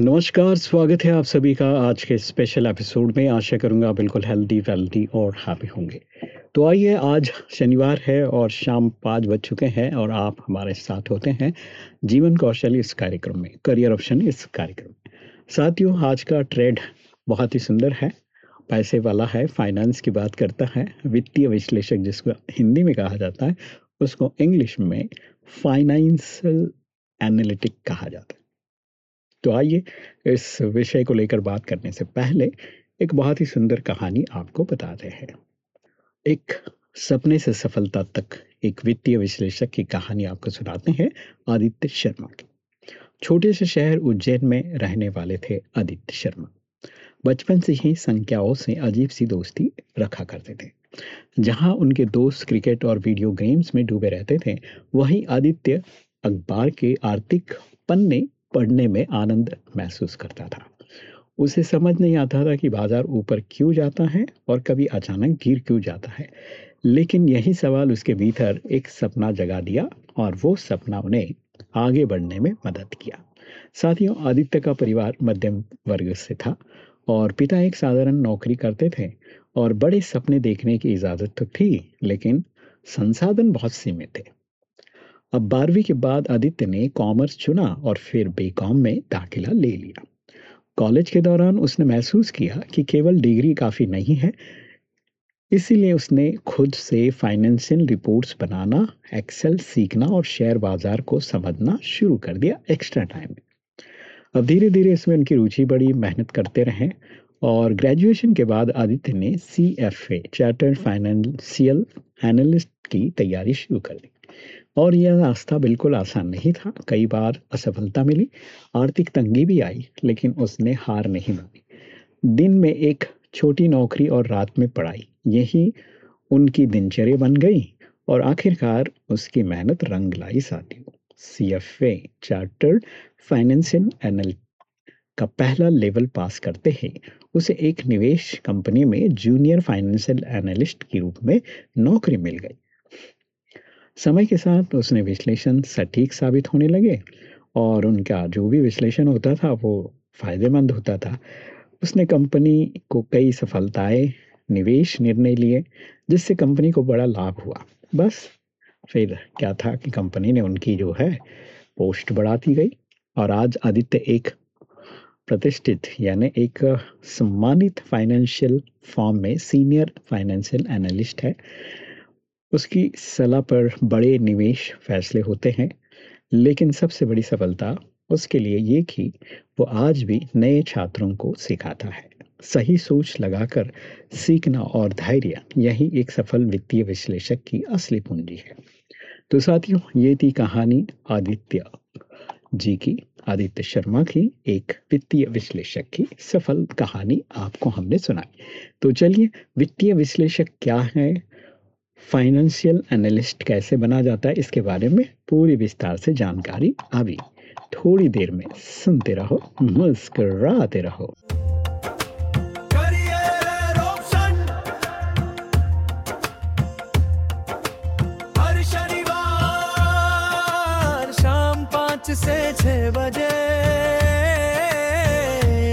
नमस्कार, स्वागत है आप सभी का आज के स्पेशल एपिसोड में। आशा करूँगा बिल्कुल हेल्दी, वेल्दी और हैप्पी होंगे। तो आइए आज शनिवार है और शाम पाँच बज चुके हैं और आप हमारे साथ होते हैं जीवन कौशल इस कार्यक्रम में, करियर ऑप्शन इस कार्यक्रम में। साथियों आज का ट्रेड बहुत ही सुंदर है, पैसे वाला है, फाइनेंस की बात करता है, वित्तीय विश्लेषक जिसको हिंदी में कहा जाता है, उसको इंग्लिश में फाइनेंशियल एनालिटिक कहा जाता है। तो आइए इस विषय को लेकर बात करने से पहले एक बहुत ही सुंदर कहानी आपको बताते हैं। एक सपने से सफलता तक एक वित्तीय विश्लेषक की कहानी आपको सुनाते हैं आदित्य शर्मा की। छोटे से शहर उज्जैन में रहने वाले थे आदित्य शर्मा। बचपन से ही संख्याओं से अजीब सी दोस्ती रखा करते थे। जहाँ उनके दोस्त क्रिकेट और वीडियो गेम्स में डूबे रहते थे, वहीं आदित्य अखबार के आर्थिक पन्ने पढ़ने में आनंद महसूस करता था। उसे समझ नहीं आता था कि बाज़ार ऊपर क्यों जाता है और कभी अचानक गिर क्यों जाता है। लेकिन यही सवाल उसके भीतर एक सपना जगा दिया और वो सपना उन्हें आगे बढ़ने में मदद किया। साथियों आदित्य का परिवार मध्यम वर्ग से था और पिता एक साधारण नौकरी करते थे और बड़े सपने देखने की इजाज़त तो थी, लेकिन संसाधन बहुत सीमित थे। अब 12वीं के बाद आदित्य ने कॉमर्स चुना और फिर बीकॉम में दाखिला ले लिया। कॉलेज के दौरान उसने महसूस किया कि केवल डिग्री काफ़ी नहीं है, इसीलिए उसने खुद से फाइनेंशियल रिपोर्ट्स बनाना, एक्सेल सीखना और शेयर बाज़ार को समझना शुरू कर दिया एक्स्ट्रा टाइम में। अब धीरे-धीरे इसमें उनकी रुचि बढ़ी, मेहनत करते रहें और ग्रेजुएशन के बाद आदित्य ने C F A chartered financial analyst की तैयारी शुरू कर दी। और यह रास्ता बिल्कुल आसान नहीं था। कई बार असफलता मिली, आर्थिक तंगी भी आई, लेकिन उसने हार नहीं मानी। दिन में एक छोटी नौकरी और रात में पढ़ाई, यही उनकी दिनचर्या बन गई और आखिरकार उसकी मेहनत रंग लाई साथियों। C F A chartered financial analyst का पहला लेवल पास करते ही उसे एक निवेश कंपनी में जूनियर फाइनेंशियल एनालिस्ट के रूप में नौकरी मिल गई। समय के साथ उसने विश्लेषण सटीक साबित होने लगे और उनका जो भी विश्लेषण होता था वो फ़ायदेमंद होता था। उसने कंपनी को कई सफलताएँ, निवेश निर्णय लिए जिससे कंपनी को बड़ा लाभ हुआ। बस फिर क्या था कि कंपनी ने उनकी जो है पोस्ट बढ़ाती गई और आज आदित्य एक प्रतिष्ठित यानी एक सम्मानित फाइनेंशियल फॉर्म में सीनियर फाइनेंशियल एनालिस्ट है। उसकी सलाह पर बड़े निवेश फैसले होते हैं, लेकिन सबसे बड़ी सफलता उसके लिए ये कि वो आज भी नए छात्रों को सिखाता है। सही सोच लगाकर सीखना और धैर्य यही एक सफल वित्तीय विश्लेषक की असली पूंजी है। तो साथियों ये थी कहानी आदित्य जी की, आदित्य शर्मा की एक वित्तीय विश्लेषक की सफल कहानी आपको हमने सुनाई। तो चलिए वित्तीय विश्लेषक क्या है, फाइनेंशियल एनालिस्ट कैसे बना जाता है इसके बारे में पूरी विस्तार से जानकारी अभी। थोड़ी देर में सुनते रहो, मुस्कुराते रहो। से छह बजे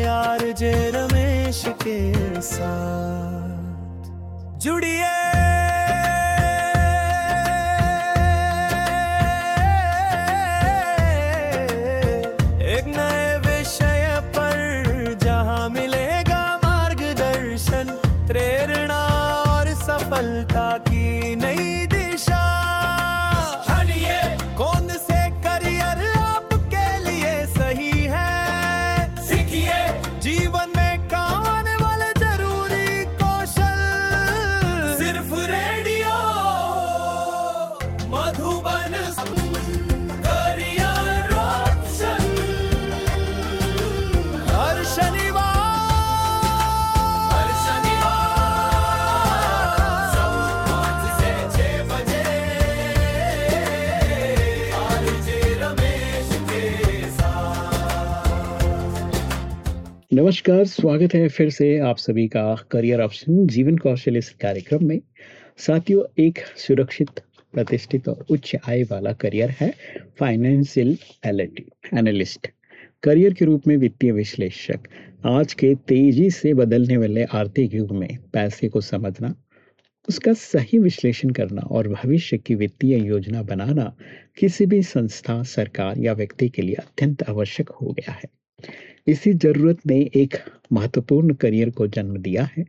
आरजे रमेश के साथ। जुड़िए नमस्कार, स्वागत है फिर से आप सभी का करियर ऑप्शन जीवन कौशल इस कार्यक्रम में। साथियों एक सुरक्षित, प्रतिष्ठित और उच्च आय वाला करियर है फाइनेंशियल एनालिस्ट करियर के रूप में वित्तीय विश्लेषक। आज के तेज़ी से बदलने वाले आर्थिक युग में पैसे को समझना उसका सही विश्लेषण करना और भविष्य की वित्तीय योजना बनाना किसी भी संस्था सरकार या व्यक्ति के लिए अत्यंत आवश्यक हो गया है। इसी ज़रूरत ने एक महत्वपूर्ण करियर को जन्म दिया है,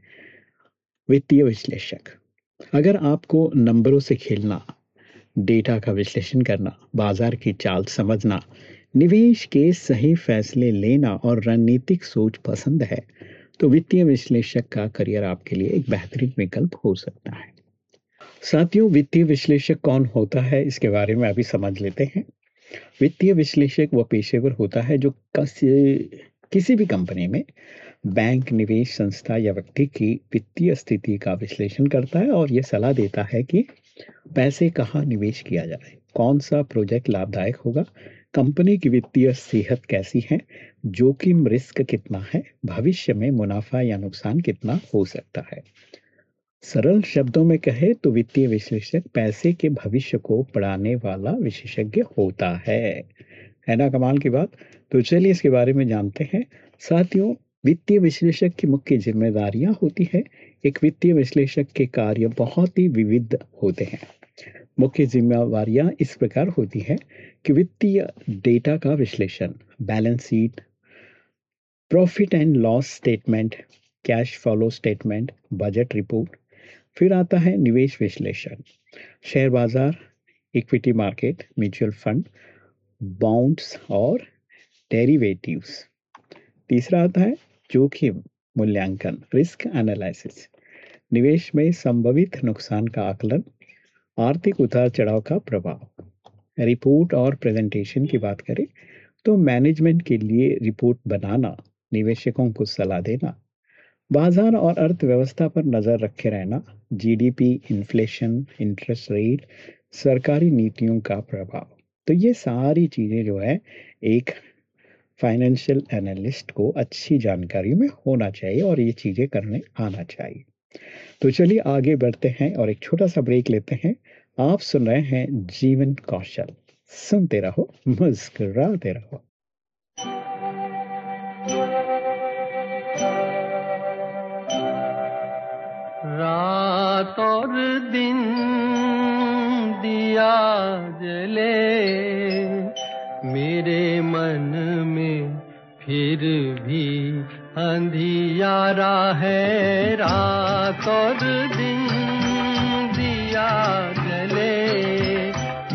वित्तीय विश्लेषक। अगर आपको नंबरों से खेलना, डेटा का विश्लेषण करना, बाज़ार की चाल समझना, निवेश के सही फैसले लेना और रणनीतिक सोच पसंद है तो वित्तीय विश्लेषक का करियर आपके लिए एक बेहतरीन विकल्प हो सकता है। साथियों, वित्तीय विश्लेषक कौन होता है, इसके बारे में अभी समझ लेते हैं। वित्तीय विश्लेषक वह पेशेवर होता है जो किसी भी कंपनी में बैंक, निवेश संस्था या व्यक्ति की वित्तीय स्थिति का विश्लेषण करता है और यह सलाह देता है कि पैसे कहाँ निवेश किया जाए कौन सा प्रोजेक्ट लाभदायक होगा, कंपनी की वित्तीय सेहत कैसी है, जोखिम रिस्क कितना है, भविष्य में मुनाफा या नुकसान कितना हो सकता है। सरल शब्दों में कहे तो वित्तीय विश्लेषक पैसे के भविष्य को पढ़ाने वाला विशेषज्ञ होता है। है ना कमाल की बात? तो चलिए इसके बारे में जानते हैं। साथियों, वित्तीय विश्लेषक की मुख्य जिम्मेदारियाँ होती है। एक वित्तीय विश्लेषक के कार्य बहुत ही विविध होते हैं। मुख्य जिम्मेवारियाँ इस प्रकार होती है कि वित्तीय डेटा का विश्लेषण, balance sheet, profit and loss statement, cash flow statement, budget report फिर आता है निवेश विश्लेषण। शेयर बाज़ार equity market mutual fund bonds और डेरिवेटिव्स तीसरा आता है जोखिम मूल्यांकन रिस्क एनालिसिस निवेश में संभवित नुकसान का आकलन, आर्थिक उतार चढ़ाव का प्रभाव। रिपोर्ट और प्रेजेंटेशन की बात करें तो मैनेजमेंट के लिए रिपोर्ट बनाना, निवेशकों को सलाह देना। बाज़ार और अर्थव्यवस्था पर नज़र रखे रहना जीडीपी इन्फ्लेशन इंटरेस्ट रेट सरकारी नीतियों का प्रभाव। तो ये सारी चीज़ें जो है, एक फाइनेंशियल एनालिस्ट को अच्छी जानकारी में होना चाहिए और ये चीज़ें करने आना चाहिए। तो चलिए आगे बढ़ते हैं और एक छोटा सा ब्रेक लेते हैं। आप सुन रहे हैं जीवन कौशल। सुनते रहो, मुस्कुराते रहो। रात और दिन दिया जले। मेरे मन में फिर भी अंधियारा है। रात और दिन दिया जले।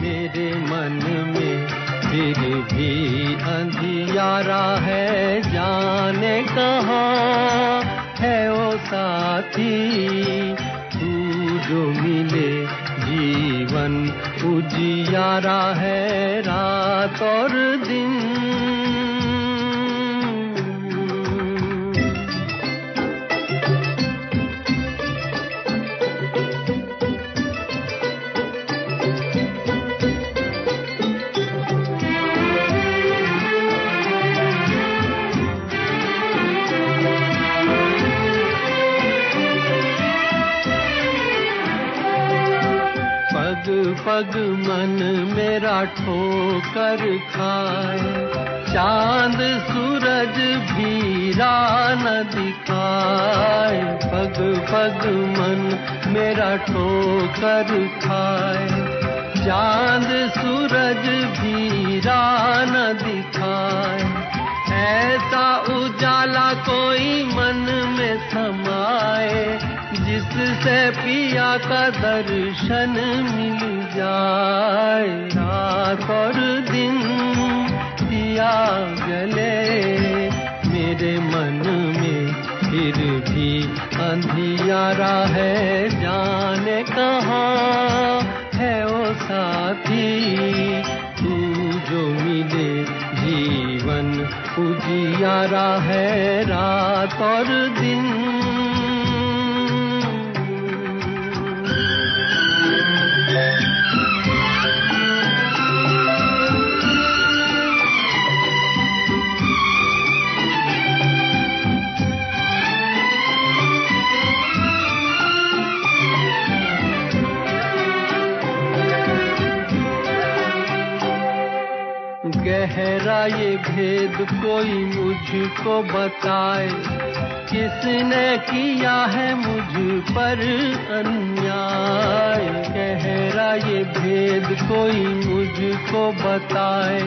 मेरे मन में फिर भी अंधियारा है। जाने कहाँ है ओ साथी? उजियारा है रात और दिन। पग मन मेरा ठोकर खाए। चाँद सूरज भी न दिखाए। पग पग मन मेरा ठोकर खाए। चाँद सूरज भी न दिखाए। ऐसा उजाला कोई मन में समाए। जिससे पिया का दर्शन मिल जाए। रात और दिन दिया जले। मेरे मन में फिर भी अंधियारा है। जाने कहाँ है ओ साथी? तू जो मिले जीवन उजियारा है। रात और दिन गहरा ये भेद कोई मुझको बताए। किसने किया है मुझ पर अन्याय? गहरा ये भेद कोई मुझको बताए।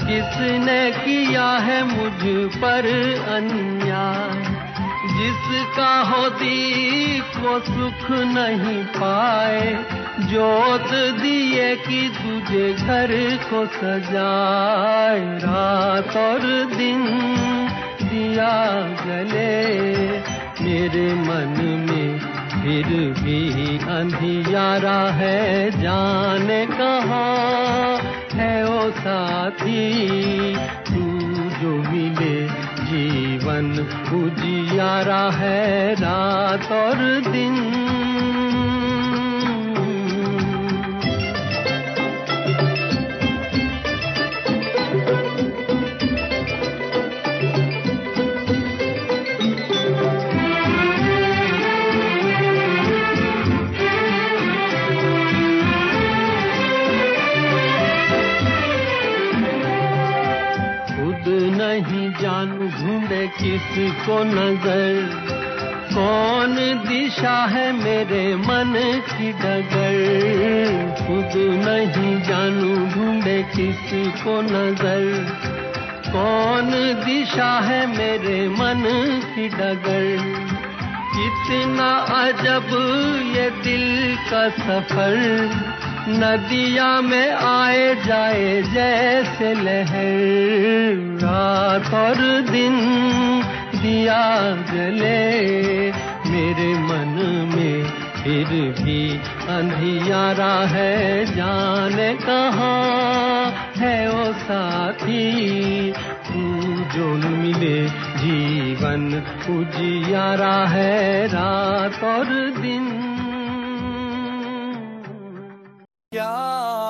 किसने किया है मुझ पर अन्याय? जिसका हो दीप वो सुख नहीं पाए। जोत दिए कि तुझे घर को सजाए रात और दिन। दिया जले मेरे मन में, फिर भी अंधियारा है जाने कहाँ है ओ साथी। तू जो मिले जीवन उजियारा है रात और दिन। किसको नज़र, कौन दिशा है मेरे मन की डगर? खुद नहीं जानू ढूंढे किसको नज़र, कौन दिशा है मेरे मन की डगर? कितना अजब ये दिल का सफ़र, नदिया में आए जाए जैसे लहर। रात और दिन दिया जले, मेरे मन में फिर भी अंधियारा है, जाने कहाँ है वो साथी? तू जो न मिले जीवन उजियारा है रात और दिन। क्या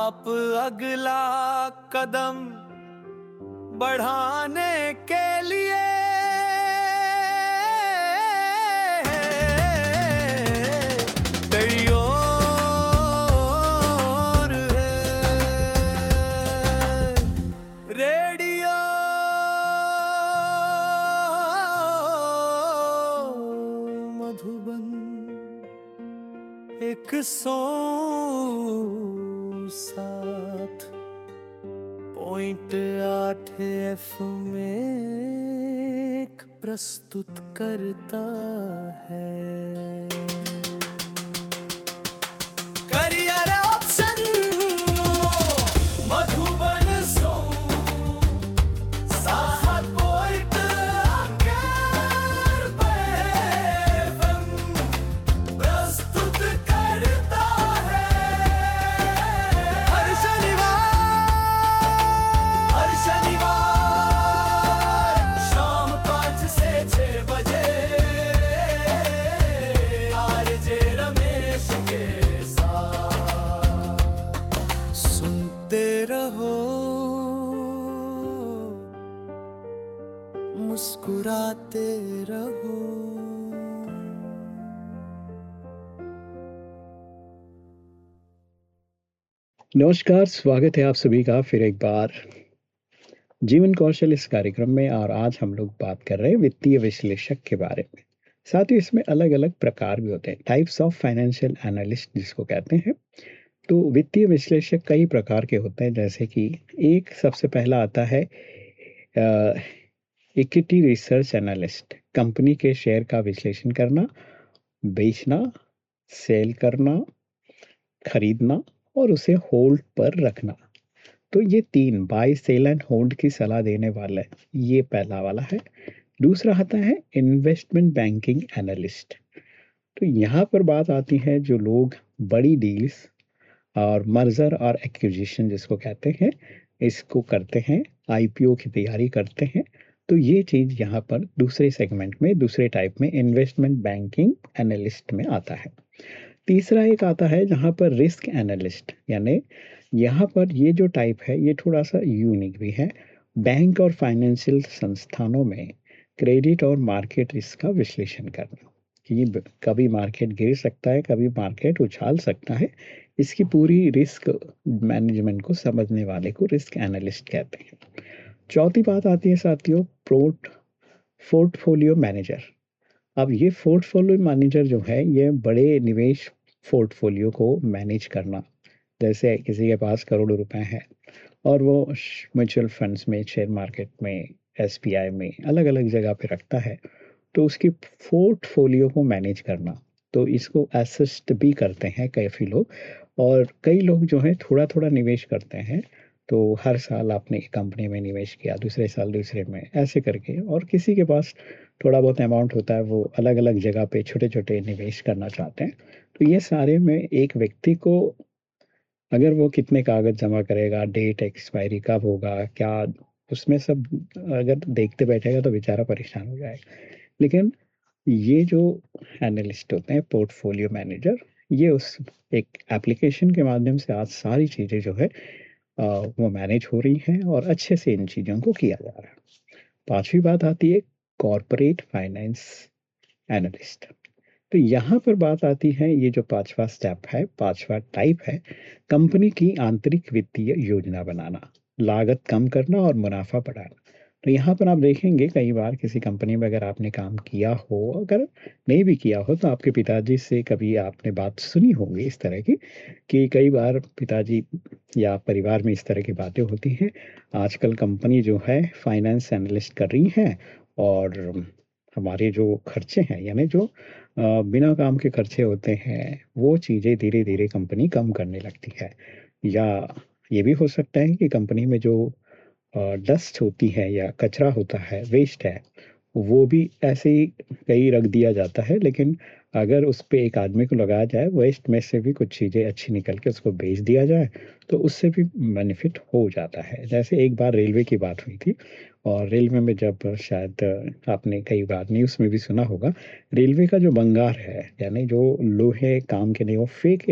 आप अगला कदम बढ़ाने के लिए एफ़ में प्रस्तुत करता है। मुस्कुराते रहो। नमस्कार, स्वागत है आप सभी का फिर एक बार। जीवन कौशल इस कार्यक्रम में और आज हम लोग बात कर रहे हैं वित्तीय विश्लेषक के बारे में। साथ ही इसमें अलग अलग प्रकार भी होते हैं। टाइप्स ऑफ़ फाइनेंशियल एनालिस्ट जिसको कहते हैं। तो वित्तीय विश्लेषक कई प्रकार के होते हैं, जैसे कि एक सबसे पहला आता है इक्विटी रिसर्च एनालिस्ट। कंपनी के शेयर का विश्लेषण करना, बेचना, सेल करना, खरीदना और उसे होल्ड पर रखना। तो ये तीन बाय सेल एंड होल्ड की सलाह देने वाला है। ये पहला वाला है। दूसरा आता है इन्वेस्टमेंट बैंकिंग एनालिस्ट। तो यहाँ पर बात आती है जो लोग बड़ी डील्स और मर्जर और एक्विजिशन जिसको कहते हैं, इसको करते हैं, आईपीओ की तैयारी करते हैं तो ये चीज़ यहाँ पर दूसरे सेगमेंट में, दूसरे टाइप में इन्वेस्टमेंट बैंकिंग एनालिस्ट में आता है। तीसरा एक आता है जहाँ पर रिस्क एनालिस्ट यानी यहाँ पर ये जो टाइप है, ये थोड़ा सा यूनिक भी है। बैंक और फाइनेंशियल संस्थानों में क्रेडिट और मार्केट रिस्क का विश्लेषण करना। कि कभी मार्केट गिर सकता है, कभी मार्केट उछाल सकता है। इसकी पूरी रिस्क मैनेजमेंट को समझने वाले को रिस्क एनालिस्ट कहते हैं। चौथी बात आती है साथियों पोर्ट पोर्टफोलियो मैनेजर अब ये पोर्टफोलियो मैनेजर जो है, ये बड़े निवेश पोर्टफोलियो को मैनेज करना। जैसे किसी के पास करोड़ों रुपए हैं और वो म्यूचुअल फंड्स में शेयर मार्केट में एस में अलग अलग जगह पे रखता है तो उसकी पोर्टफोलियो को मैनेज करना। तो इसको असिस्ट भी करते हैं काफ़ी लोग और कई लोग जो है थोड़ा थोड़ा निवेश करते हैं। तो हर साल आपने एक कंपनी में निवेश किया, दूसरे साल दूसरे में, ऐसे करके। और किसी के पास थोड़ा बहुत अमाउंट होता है, वो अलग अलग जगह पे छोटे छोटे निवेश करना चाहते हैं। तो ये सारे में एक व्यक्ति को अगर वो कितने कागज़ जमा करेगा डेट एक्सपायरी कब होगा, क्या, उसमें सब अगर देखते बैठेगा तो बेचारा परेशान हो जाएगा। लेकिन ये जो एनालिस्ट होते हैं पोर्टफोलियो मैनेजर ये उस एक एप्लीकेशन के माध्यम से आज सारी चीज़ें जो है वो मैनेज हो रही हैं और अच्छे से इन चीज़ों को किया जा रहा है। पांचवी बात आती है कॉरपोरेट फाइनेंस एनालिस्ट तो यहाँ पर बात आती है, ये जो पांचवा स्टेप है, पांचवा टाइप है कंपनी की आंतरिक वित्तीय योजना बनाना, लागत कम करना और मुनाफा बढ़ाना। तो यहाँ पर आप देखेंगे कई बार किसी कंपनी में अगर आपने काम किया हो, अगर नहीं भी किया हो तो आपके पिताजी से कभी आपने बात सुनी होगी इस तरह की कि कई बार पिताजी या परिवार में इस तरह की बातें होती हैं। आजकल कंपनी जो है फाइनेंस एनालिस्ट कर रही हैं और हमारे जो खर्चे हैं, यानी जो बिना काम के खर्चे होते हैं, वो चीज़ें धीरे धीरे कंपनी कम करने लगती है। या ये भी हो सकता है कि कंपनी में जो डस्ट होती है या कचरा होता है वेस्ट है, वो भी ऐसे ही कहीं रख दिया जाता है, लेकिन अगर उस पर एक आदमी को लगाया जाए वेस्ट में से भी कुछ चीज़ें अच्छी निकल के उसको बेच दिया जाए तो उससे भी बेनिफिट हो जाता है। जैसे एक बार रेलवे की बात हुई थी, और रेलवे में जब शायद आपने कई बार न्यूज़ में भी सुना होगा, रेलवे का जो बंगार है, यानी जो लोहे काम के नहीं, वो फेक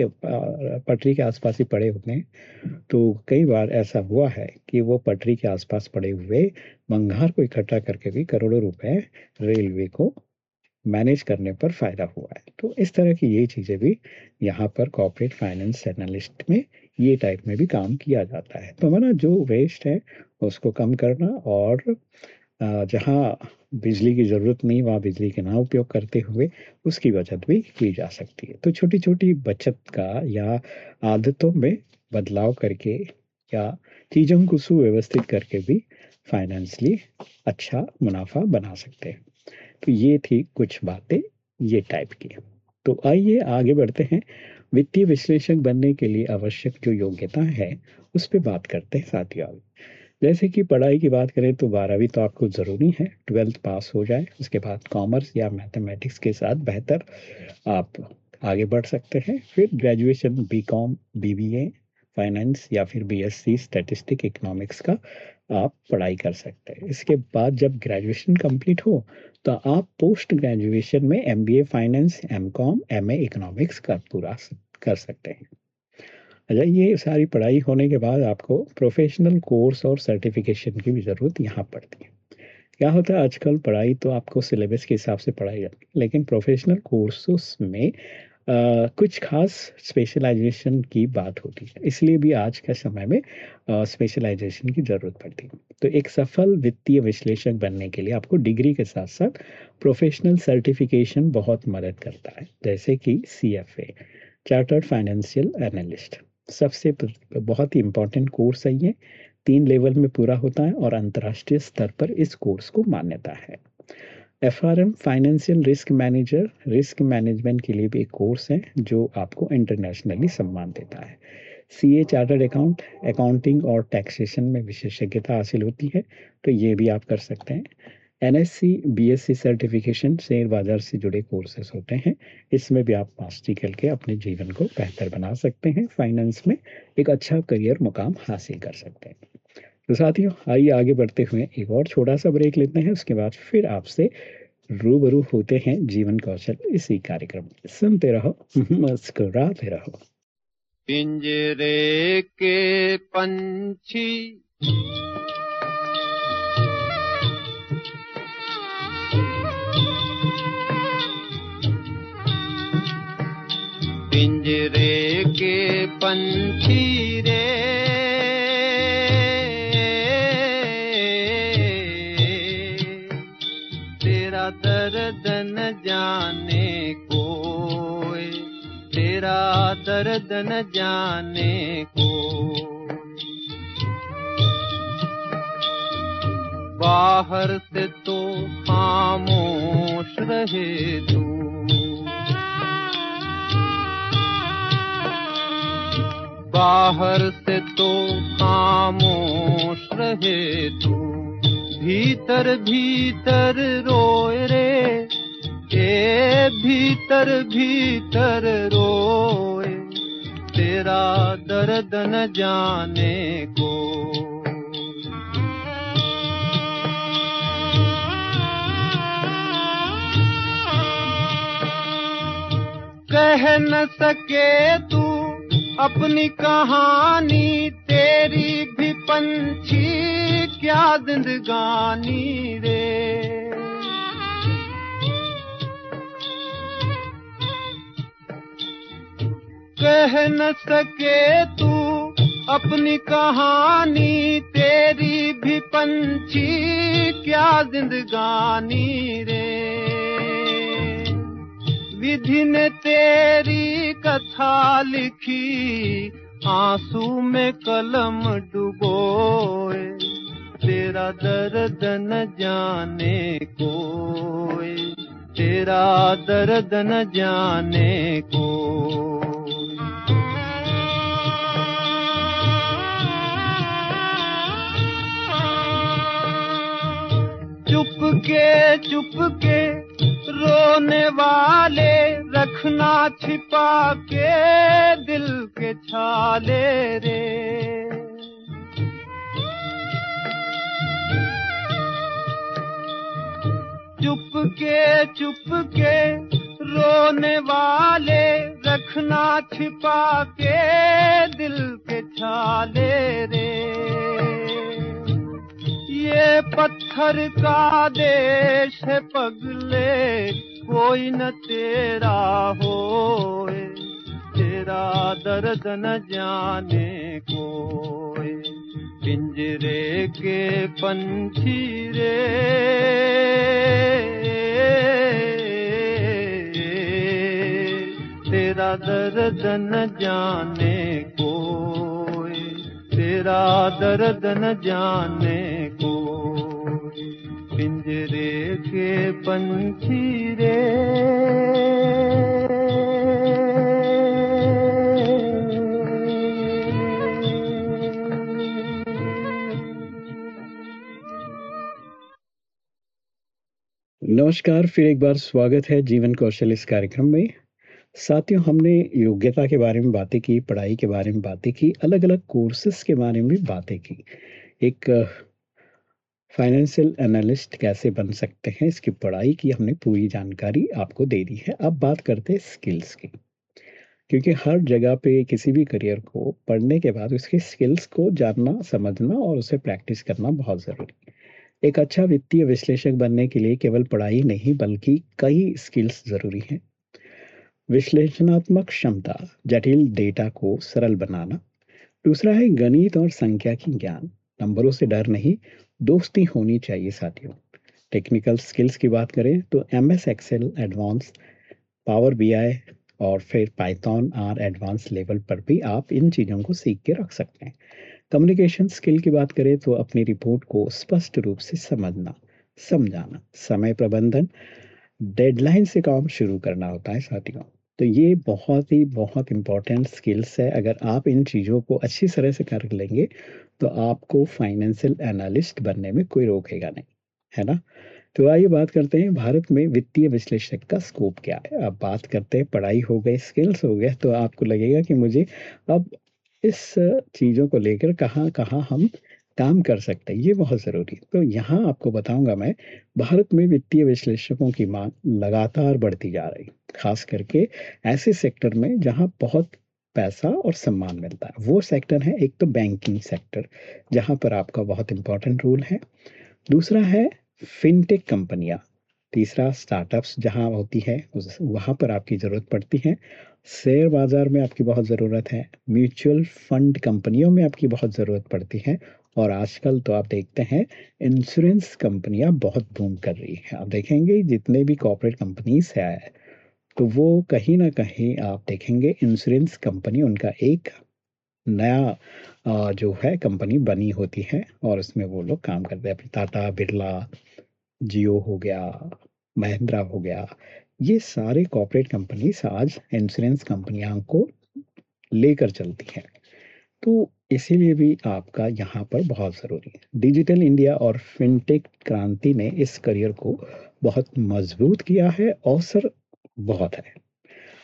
पटरी के आसपास ही पड़े होते हैं तो कई बार ऐसा हुआ है कि वो पटरी के आसपास पड़े हुए बंगार को इकट्ठा करके भी करोड़ों रुपए रेलवे को मैनेज करने पर फ़ायदा हुआ है। तो इस तरह की ये चीज़ें भी यहाँ पर कॉर्पोरेट फाइनेंस एनालिस्ट में ये टाइप में भी काम किया जाता है। तो हमारा जो वेस्ट है, उसको कम करना और जहाँ बिजली की ज़रूरत नहीं, वहाँ बिजली के ना उपयोग करते हुए उसकी बचत भी की जा सकती है। तो छोटी छोटी बचत का या आदतों में बदलाव करके या चीज़ों को सुव्यवस्थित करके भी फाइनेंसली अच्छा मुनाफा बना सकते हैं। तो ये थी कुछ बातें ये टाइप की। तो आइए आगे बढ़ते हैं। वित्तीय विश्लेषक बनने के लिए आवश्यक जो योग्यता है, उस पर बात करते हैं साथियों। जैसे कि पढ़ाई की बात करें तो बारहवीं तो आपको ज़रूरी है, ट्वेल्थ पास हो जाए, उसके बाद कॉमर्स या मैथमेटिक्स के साथ बेहतर आप आगे बढ़ सकते हैं। फिर graduation B com B B A finance या फिर B S C statistic economics का आप पढ़ाई कर सकते हैं। इसके बाद जब ग्रेजुएशन कंप्लीट हो तो आप पोस्ट ग्रेजुएशन में M B A finance M com M economics का पूरा कर सकते हैं। अच्छा ये सारी पढ़ाई होने के बाद आपको प्रोफेशनल कोर्स और सर्टिफिकेशन की भी ज़रूरत यहाँ पड़ती है। क्या होता है, आजकल पढ़ाई तो आपको सिलेबस के हिसाब से पढ़ाई जाती है, लेकिन प्रोफेशनल कोर्सेस में कुछ खास स्पेशलाइजेशन की बात होती है। इसलिए भी आज के समय में स्पेशलाइजेशन की ज़रूरत पड़ती है। तो एक सफल वित्तीय विश्लेषक बनने के लिए आपको डिग्री के साथ साथ प्रोफेशनल सर्टिफिकेशन बहुत मदद करता है, जैसे कि C F A chartered financial analyst सबसे बहुत ही इम्पोर्टेंट कोर्स है ये। तीन लेवल में पूरा होता है और अंतर्राष्ट्रीय स्तर पर इस कोर्स को मान्यता है। F R M financial risk manager risk management के लिए भी एक कोर्स है, जो आपको इंटरनेशनली सम्मान देता है। C A chartered account accounting और टैक्सेशन में विशेषज्ञता हासिल होती है तो ये भी आप कर सकते हैं। N S C B S C certification share बाज़ार से जुड़े कोर्सेस होते हैं। इसमें भी आप मास्टरी करके अपने जीवन को बेहतर बना सकते हैं। फाइनेंस में एक अच्छा करियर मुकाम हासिल कर सकते हैं। तो साथियों, आइए आगे बढ़ते हुए एक और छोटा सा ब्रेक लेते हैं। उसके बाद फिर आपसे रूबरू होते हैं जीवन कौशल इसी कार्यक्रम सुनते रहो, मुस्कुराते रहो। पिंजरे के पंछी। पिंजरे के पंछी। न जाने को। बाहर से तो खामोश रहे तू। बाहर से तो खामोश रहे तू। भीतर भीतर रोए रे, ए भीतर भीतर रोए न जाने को। कह न सके तू अपनी कहानी, तेरी भी पंछी क्या जिंदगानी रे। कह न सके तू अपनी कहानी, तेरी भी पंछी, क्या जिंदगानी रे? विधि ने तेरी कथा लिखी, आँसू में कलम डुबोए, तेरा दर्द न जाने कोई तेरा दर्द न जाने को चुप के चुप के रोने वाले रखना छिपा के दिल के छाले रे। चुप के चुप के रोने वाले रखना छिपा के दिल के छाले रे। पत्थर का देश है पगले, कोई न तेरा होए, तेरा दर्द न जाने कोई पिंजरे के पंछी रे। तेरा दर्द न जाने कोई तेरा दर्द न जाने को पिंजरे के पंछी रे नमस्कार, फिर एक बार स्वागत है जीवन कौशल इस कार्यक्रम में। साथियों, हमने योग्यता के बारे में बातें की, पढ़ाई के बारे में बातें की अलग अलग कोर्सेस के बारे में भी बातें की। एक फाइनेंशियल एनालिस्ट कैसे बन सकते हैं, इसकी पढ़ाई की हमने पूरी जानकारी आपको दे दी है। अब बात करते हैं स्किल्स की। क्योंकि हर जगह पे किसी भी करियर को पढ़ने के बाद उसके स्किल्स को जानना, समझना और उसे प्रैक्टिस करना बहुत ज़रूरी है। एक अच्छा वित्तीय विश्लेषक बनने के लिए केवल पढ़ाई नहीं, बल्कि कई स्किल्स ज़रूरी हैं। विश्लेषणात्मक क्षमता, जटिल डेटा को सरल बनाना। दूसरा है गणित और संख्या की ज्ञान। नंबरों से डर नहीं दोस्ती होनी चाहिए साथियों। टेक्निकल स्किल्स की बात करें तो M S excel advance power B I और फिर पाइथन आर एडवांस लेवल पर भी आप इन चीज़ों को सीख के रख सकते हैं। कम्युनिकेशन स्किल की बात करें तो अपनी रिपोर्ट को स्पष्ट रूप से समझना, समझाना, समय प्रबंधन डेडलाइन से काम शुरू करना होता है साथियों। तो ये बहुत ही, बहुत इम्पोर्टेंट स्किल्स है। अगर आप इन चीज़ों को अच्छी तरह से कर लेंगे तो आपको फाइनेंशियल एनालिस्ट बनने में कोई रोकेगा नहीं, है ना? तो आइए बात करते हैं, भारत में वित्तीय विश्लेषक का स्कोप क्या है? अब बात करते हैं, पढ़ाई हो गई स्किल्स हो गए तो आपको लगेगा कि मुझे अब इस चीज़ों को लेकर कहाँ कहाँ हम काम कर सकते हैं, ये बहुत ज़रूरी है। तो यहाँ आपको बताऊँगा मैं, भारत में वित्तीय विश्लेषकों की मांग लगातार बढ़ती जा रही खास करके ऐसे सेक्टर में जहाँ बहुत पैसा और सम्मान मिलता है। वो सेक्टर है एक तो बैंकिंग सेक्टर, जहाँ पर आपका बहुत इम्पोर्टेंट रोल है। दूसरा है फिनटेक कंपनियाँ। तीसरा स्टार्टअप्स जहाँ होती है वहाँ पर आपकी ज़रूरत पड़ती है। शेयर बाज़ार में आपकी बहुत ज़रूरत है। म्यूचुअल फंड कंपनियों में आपकी बहुत ज़रूरत पड़ती है। और आजकल तो आप देखते हैं इंश्योरेंस कंपनियाँ बहुत बूम कर रही हैं। आप देखेंगे, जितने भी कॉर्पोरेट कंपनीज़ है तो वो कहीं ना कहीं आप देखेंगे इंश्योरेंस कंपनी उनका एक नया जो है कंपनी बनी होती है और उसमें वो लोग काम करते हैं। टाटा, बिरला, जियो हो गया, महिंद्रा हो गया, ये सारे कॉपरेट कंपनीज़ आज इंश्योरेंस कंपनियों को लेकर चलती हैं। तो इसीलिए भी आपका यहाँ पर बहुत ज़रूरी है। डिजिटल इंडिया और फिनटेक क्रांति ने इस करियर को बहुत मज़बूत किया है अवसर बहुत है।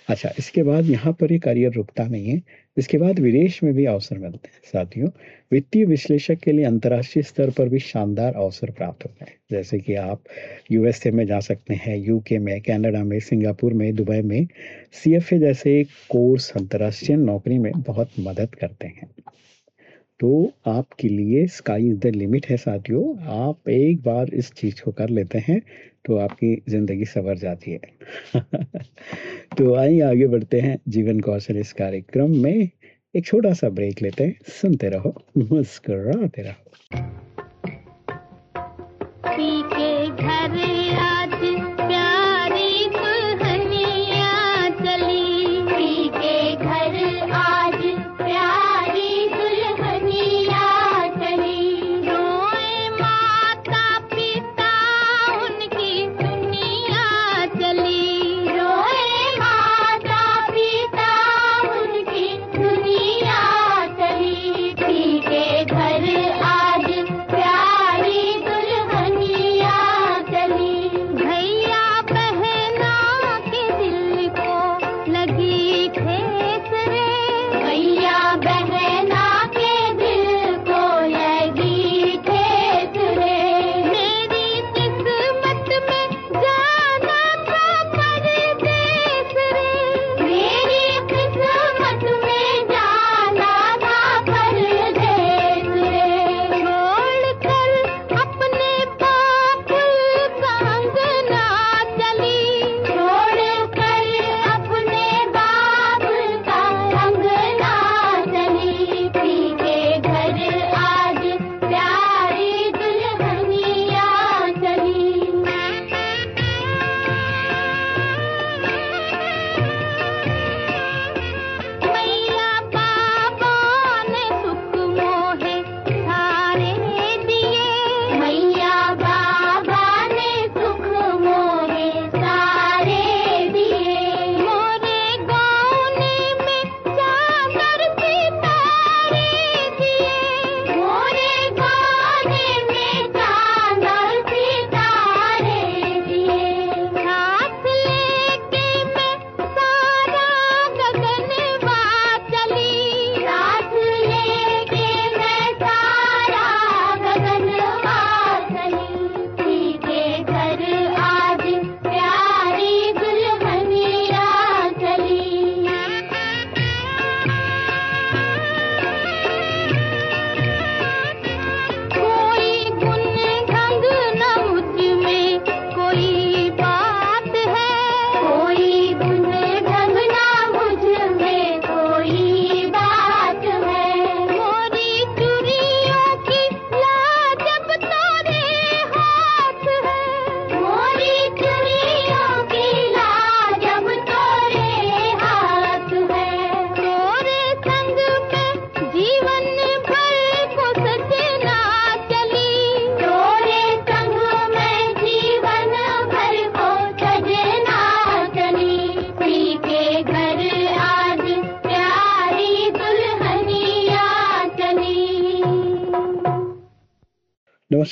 अच्छा इसके बाद यहाँ पर ही करियर रुकता नहीं है। इसके बाद विदेश में भी अवसर मिलते हैं, साथियों। वित्तीय विश्लेषक के लिए अंतर्राष्ट्रीय स्तर पर भी शानदार अवसर प्राप्त होते हैं। जैसे कि आप यूएसए में जा सकते हैं, यूके में, कनाडा में, सिंगापुर में, दुबई में। सीएफए जैसे कोर्स अंतर्राष्ट्रीय नौकरी में बहुत मदद करते हैं। तो आपके लिए स्काई इज़ द लिमिट है साथियों। आप एक बार इस चीज़ को कर लेते हैं तो आपकी ज़िंदगी सवर जाती है। तो आइए आगे बढ़ते हैं जीवन कौशल इस कार्यक्रम में। एक छोटा सा ब्रेक लेते हैं, सुनते रहो, मुस्कुराते रहो।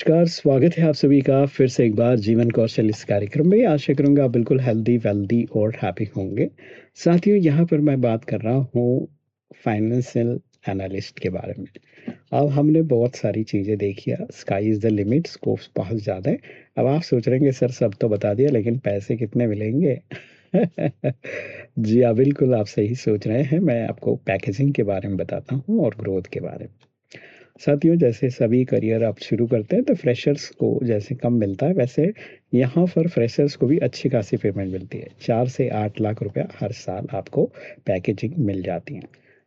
नमस्कार, स्वागत है आप सभी का फिर से एक बार जीवन कौशल इस कार्यक्रम में। आशा करूँगा बिल्कुल हेल्दी वेल्दी और हैप्पी होंगे। साथियों, यहाँ पर मैं बात कर रहा हूँ फाइनेंशियल एनालिस्ट के बारे में। अब हमने बहुत सारी चीज़ें देखी है। Sky is the limit scope बहुत ज़्यादा है। अब आप सोच रहे हैं सर, सब तो बता दिया, लेकिन पैसे कितने मिलेंगे? जी हाँ बिल्कुल आप सही सोच रहे हैं। मैं आपको पैकेजिंग के बारे में बताता हूँ और ग्रोथ के बारे में। साथियों, जैसे सभी करियर आप शुरू करते हैं तो फ्रेशर्स को जैसे कम मिलता है। वैसे यहाँ पर फ्रेशर्स को भी अच्छी खासी पेमेंट मिलती है। चार से आठ लाख रुपया हर साल आपको पैकेजिंग मिल जाती है।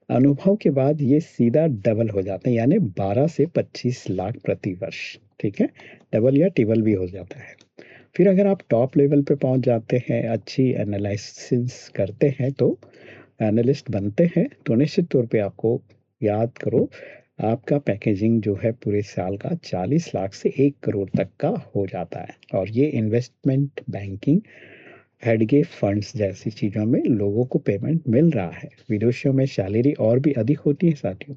अनुभव के बाद ये सीधा डबल हो जाते हैं, यानी 12 से 25 लाख प्रति वर्ष, ठीक है? डबल या टिबल भी हो जाता है। फिर अगर आप टॉप लेवल पे पहुँच जाते हैं, अच्छी एनालिसिस करते हैं तो एनालिस्ट बनते हैं तो निश्चित तौर पे आपको याद करो आपका पैकेजिंग जो है पूरे साल का 40 लाख से एक करोड़ तक का हो जाता है। और ये इन्वेस्टमेंट बैंकिंग हेडगे फंड्स जैसी चीज़ों में लोगों को पेमेंट मिल रहा है। विदेशों में सैलरी और भी अधिक होती है साथियों।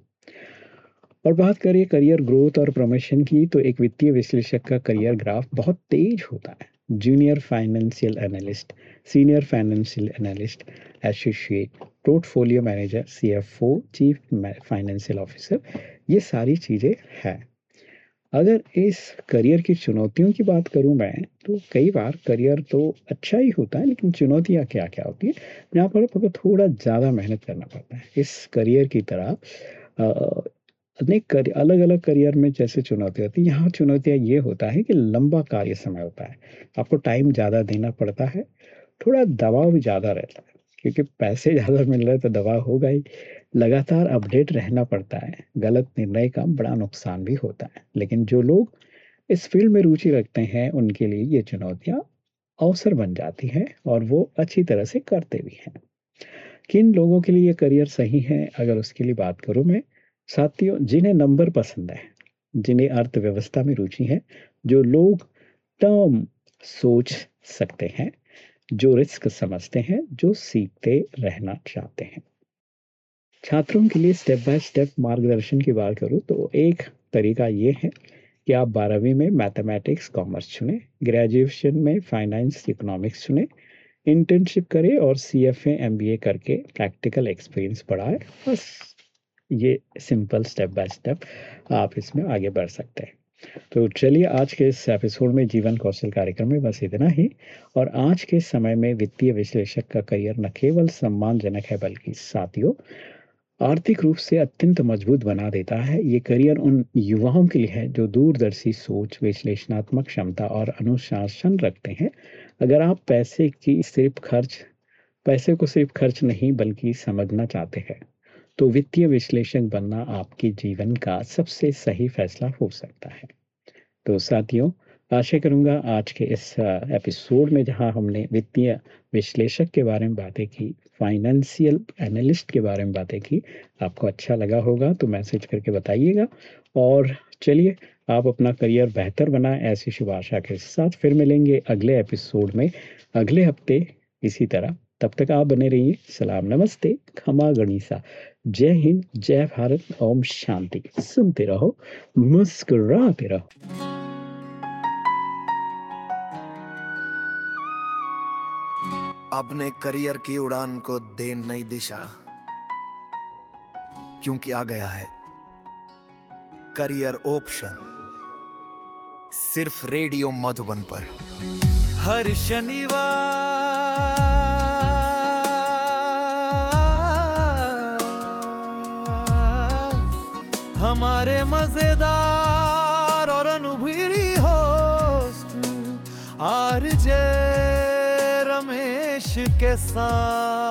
और बात करिए करियर ग्रोथ और प्रमोशन की तो एक वित्तीय विश्लेषक का करियर ग्राफ बहुत तेज होता है। Junior financial analyst senior financial analyst associate portfolio manager CFO chief financial officer ये सारी चीज़ें हैं। अगर इस करियर की चुनौतियों की बात करूँ मैं तो कई बार करियर तो अच्छा ही होता है लेकिन चुनौतियाँ क्या क्या होती है जहाँ पर आपको थोड़ा ज़्यादा मेहनत करना पड़ता है। इस करियर की तरह अनेक कर, अलग अलग करियर में जैसे चुनौती होती है यहाँ चुनौतियाँ ये होता है कि लंबा कार्य समय होता है। आपको टाइम ज़्यादा देना पड़ता है थोड़ा दबाव ज़्यादा रहता है। क्योंकि पैसे ज़्यादा मिल रहे तो दबाव होगा ही। लगातार अपडेट रहना पड़ता है। गलत निर्णय का बड़ा नुकसान भी होता है। लेकिन जो लोग इस फ़ील्ड में रुचि रखते हैं, उनके लिए ये चुनौतियाँ अवसर बन जाती हैं और वो अच्छी तरह से करते भी हैं। किन लोगों के लिए ये करियर सही है? अगर उसके लिए बात करूँ मैं, साथियों, जिन्हें नंबर पसंद है, जिन्हें अर्थव्यवस्था में रुचि है, जो लोग टर्म सोच सकते हैं जो रिस्क समझते हैं, जो सीखते रहना चाहते हैं। छात्रों के लिए स्टेप बाय स्टेप मार्गदर्शन की बात करूँ तो एक तरीका ये है कि आप बारहवीं में मैथमेटिक्स कॉमर्स चुने ग्रेजुएशन में फाइनेंस इकोनॉमिक्स चुने इंटर्नशिप करें और C F M B A करके प्रैक्टिकल एक्सपीरियंस बढ़ाए। बस ये सिंपल स्टेप बाय स्टेप आप इसमें आगे बढ़ सकते हैं। तो चलिए आज के इस एपिसोड में जीवन कौशल कार्यक्रम में बस इतना ही। और आज के समय में वित्तीय विश्लेषक का करियर न केवल सम्मानजनक है, बल्कि साथियों, आर्थिक रूप से अत्यंत मज़बूत बना देता है। ये करियर उन युवाओं के लिए है जो दूरदर्शी सोच, विश्लेषणात्मक क्षमता और अनुशासन रखते हैं। अगर आप पैसे की सिर्फ़ खर्च, पैसे को सिर्फ़ खर्च नहीं, बल्कि समझना चाहते हैं। तो वित्तीय विश्लेषक बनना आपके जीवन का सबसे सही फैसला हो सकता है। तो साथियों, आशा करूँगा आज के इस एपिसोड में जहाँ हमने वित्तीय विश्लेषक के बारे में बातें की, फाइनेंशियल एनालिस्ट के बारे में बातें की, आपको अच्छा लगा होगा तो मैसेज करके बताइएगा। और चलिए, आप अपना करियर बेहतर बनाएँ ऐसी शुभ आशा के साथ फिर मिलेंगे अगले एपिसोड में। अगले हफ़्ते इसी तरह। तब तक आप बने रहिए। सलाम, नमस्ते। खमा गणिसा। जय हिंद, जय भारत, ओम शांति। सुनते रहो, मुस्कुराते रहो। अपने करियर की उड़ान को दे नई दिशा, क्योंकि आ गया है। करियर ऑप्शन, सिर्फ़ रेडियो मधुबन पर। हर शनिवार हमारे मज़ेदार और अनुभवी होस्ट आरजे रमेश के साथ।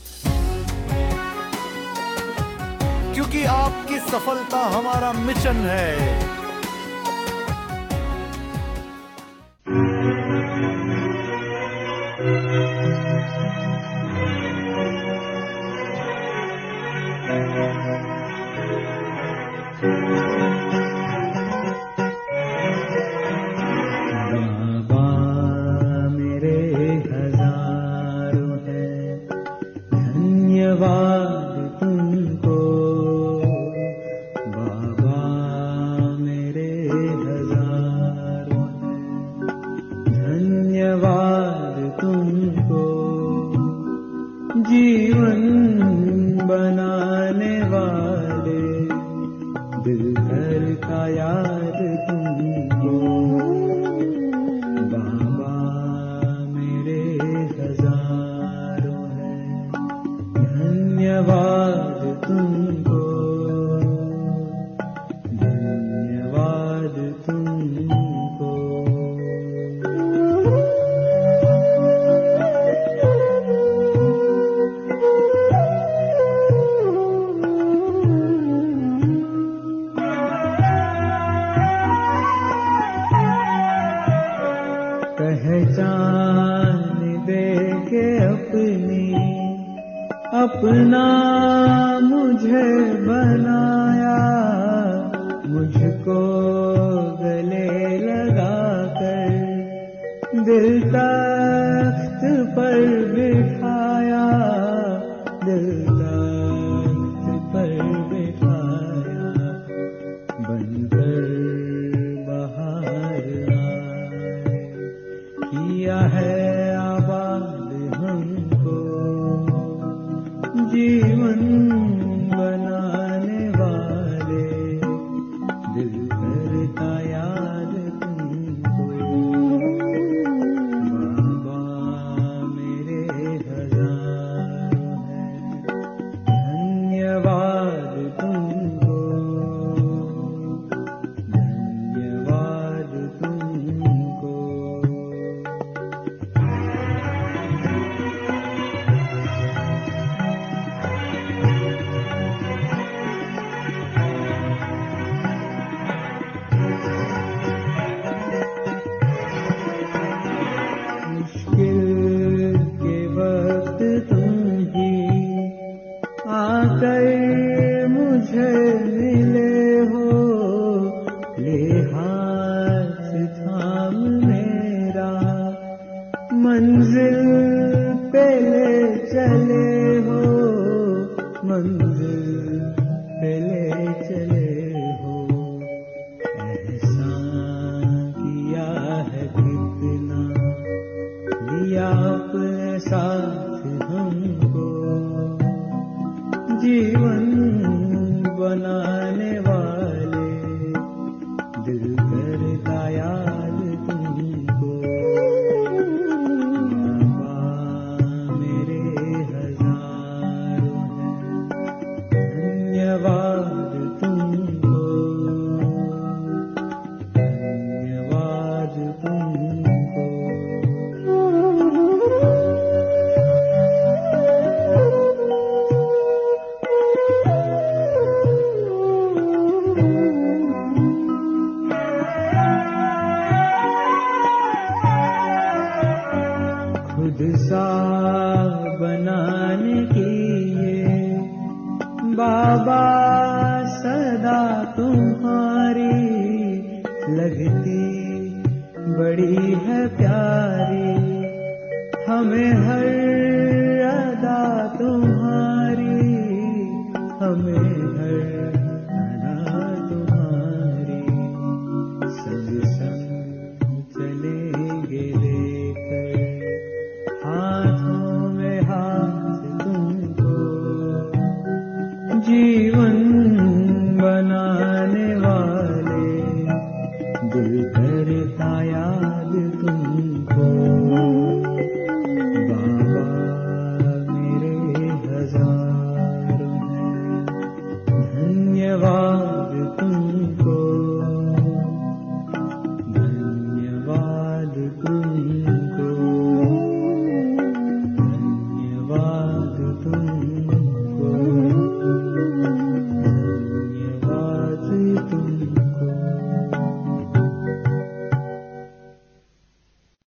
क्योंकि आपकी सफलता हमारा मिशन है। अपना मुझे बनाया मुझको बिसा बनाने की है बाबा